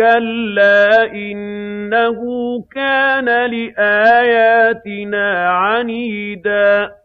كَلَّا إِنَّهُ كَانَ لِآيَاتِنَا عَنِيدًا